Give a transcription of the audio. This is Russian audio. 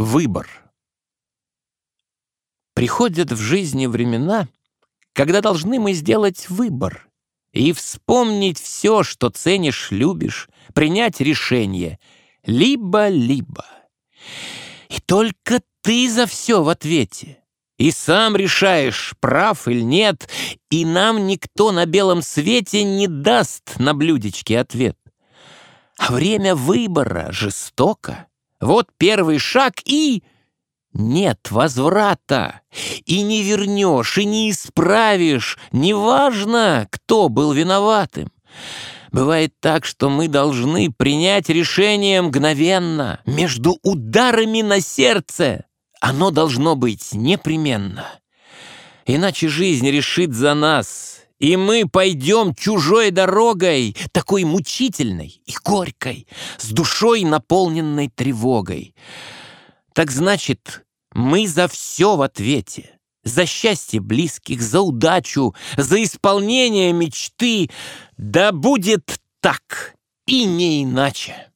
Выбор. Приходят в жизни времена, когда должны мы сделать выбор и вспомнить все, что ценишь, любишь, принять решение либо-либо. И только ты за все в ответе. И сам решаешь, прав или нет, и нам никто на белом свете не даст на блюдечке ответ. А время выбора жестоко. Вот первый шаг и... Нет возврата. И не вернешь, и не исправишь. Неважно, кто был виноватым. Бывает так, что мы должны принять решение мгновенно, между ударами на сердце. Оно должно быть непременно. Иначе жизнь решит за нас, и мы пойдем чужой дорогой, такой мучительной и горькой, с душой, наполненной тревогой. Так значит, мы за все в ответе. За счастье близких, за удачу, за исполнение мечты. Да будет так и не иначе.